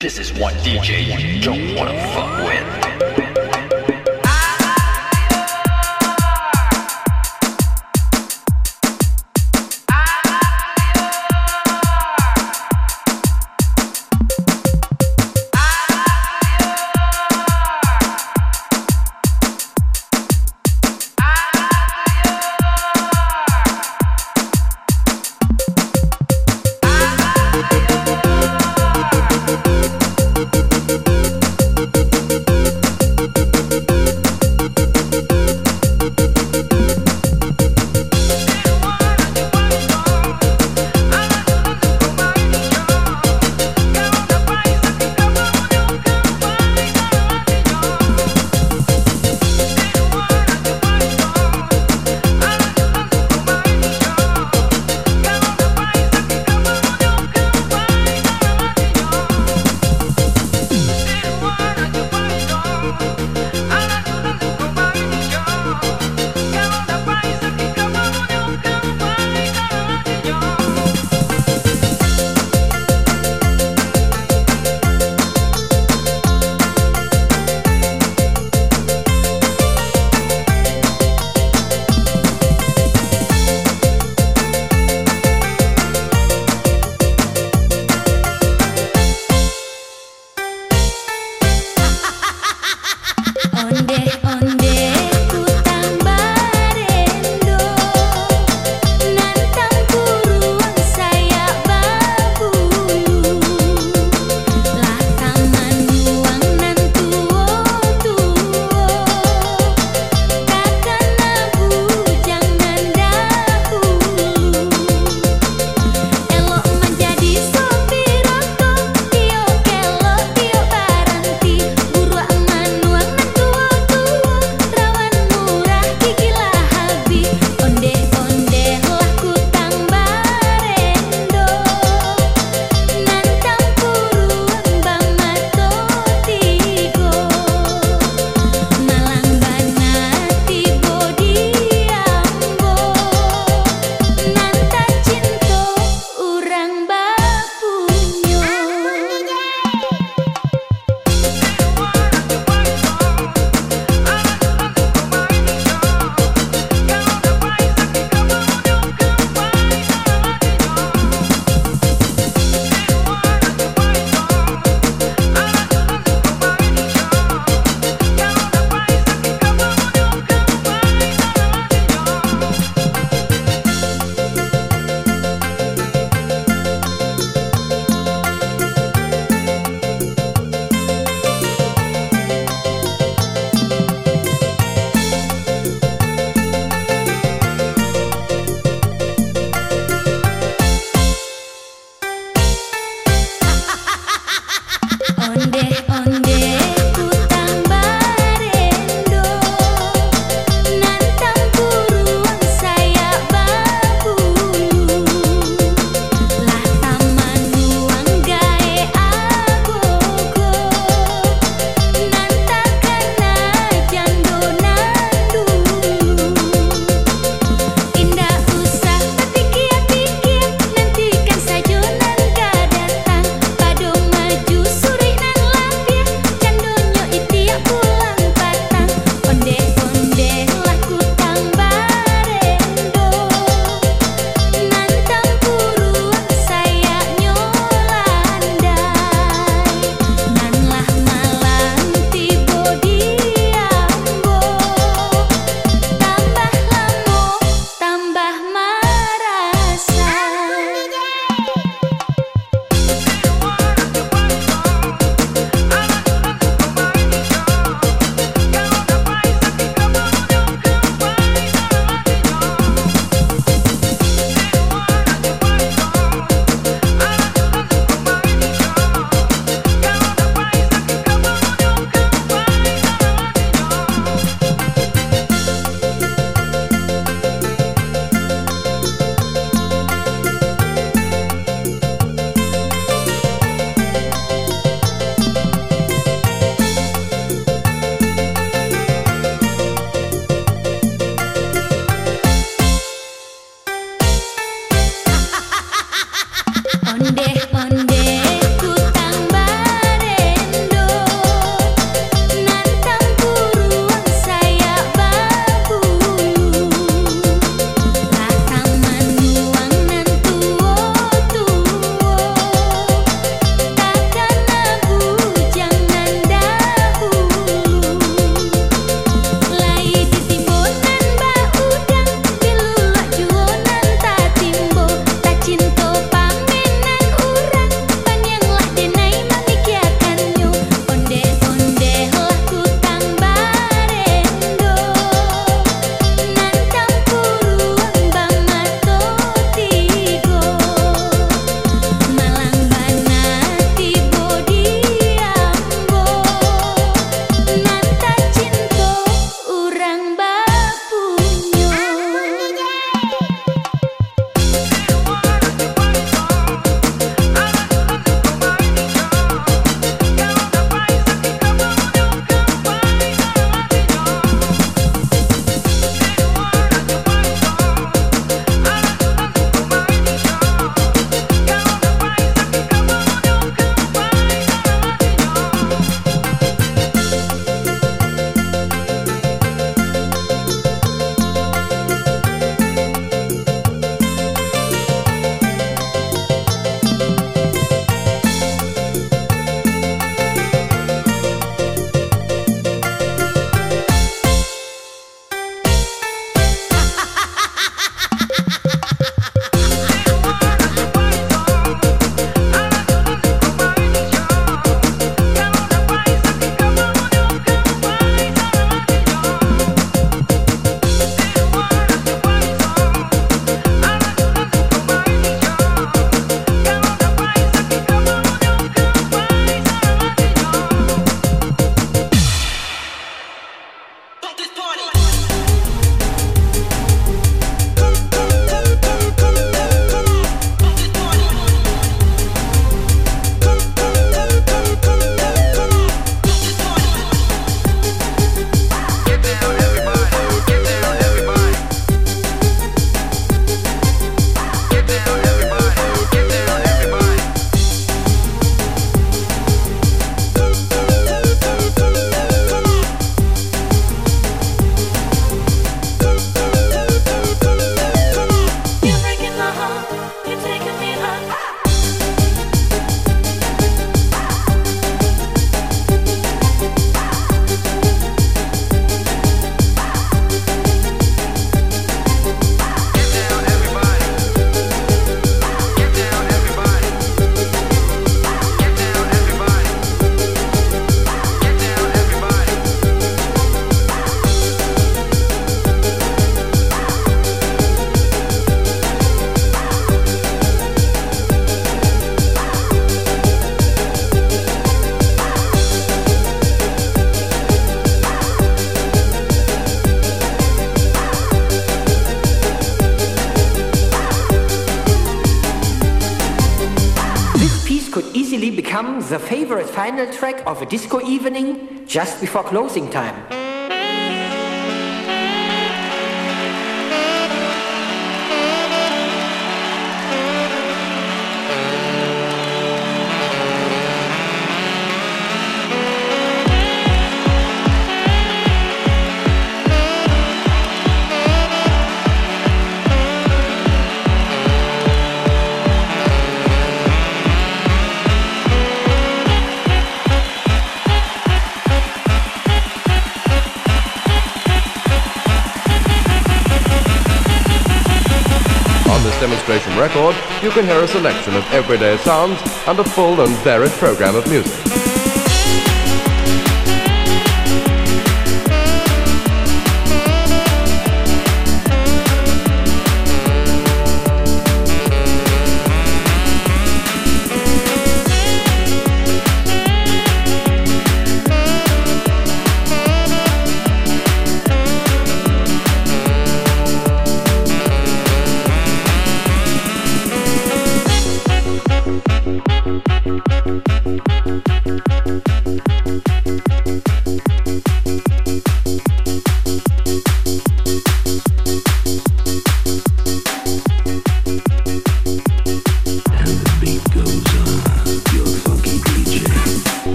This is one DJ you don't wanna fuck with. Easily become the favorite final track of a disco evening just before closing time. Record, you can hear a selection of everyday sounds and a full and varied program of music.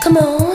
Come on.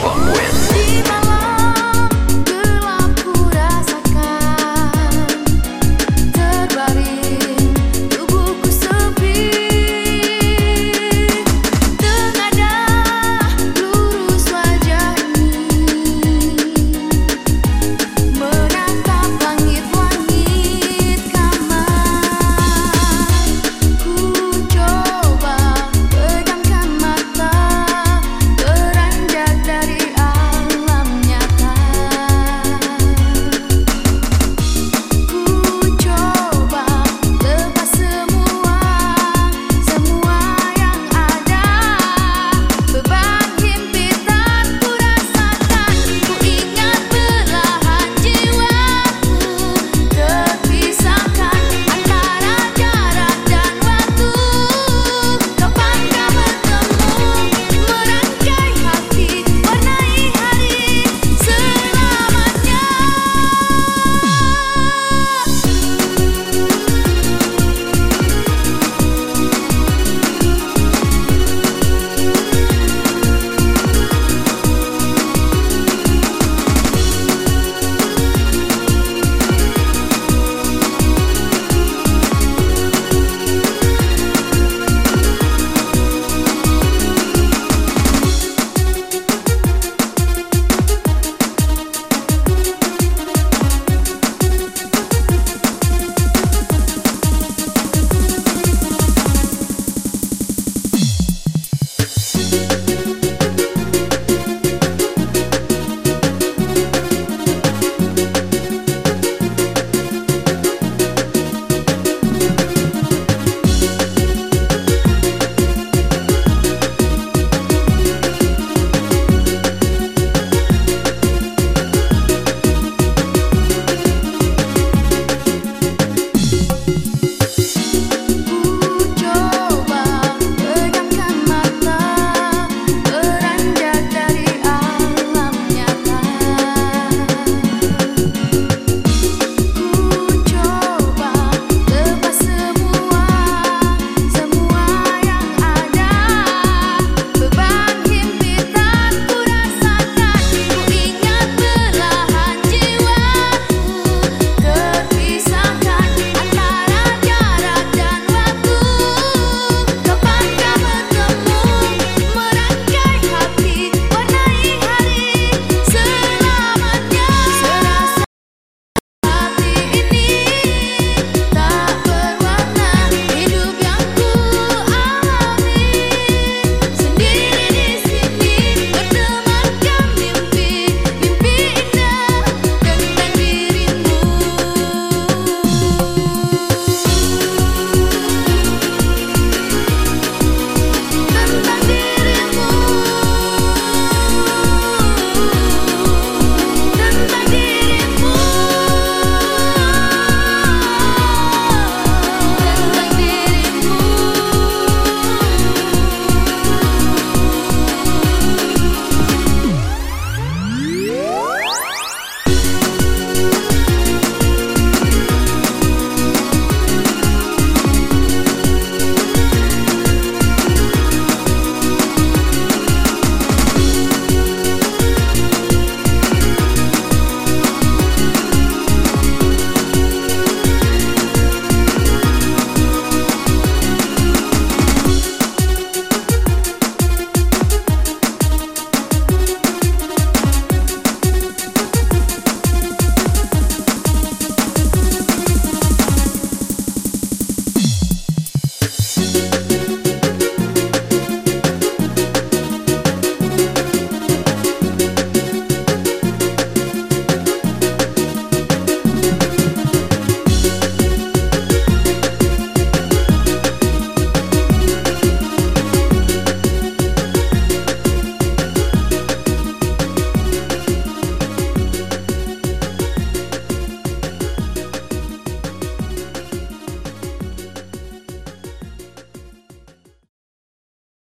Fun